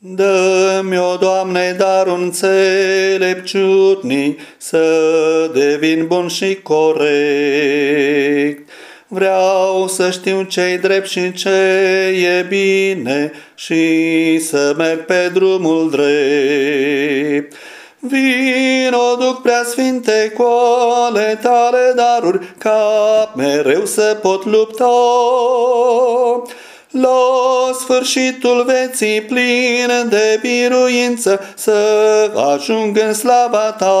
Dă-mi, o Doamne, dar un înțelepciunii să devin bun și corect. Vreau să știu ce-i drept și ce e bine și să merg pe drumul drept. Vino, duc prea sfinte cu ale tale daruri, ca mereu să pot lupta. La sfârșitul veții plin de biruință să ajung în slava ta.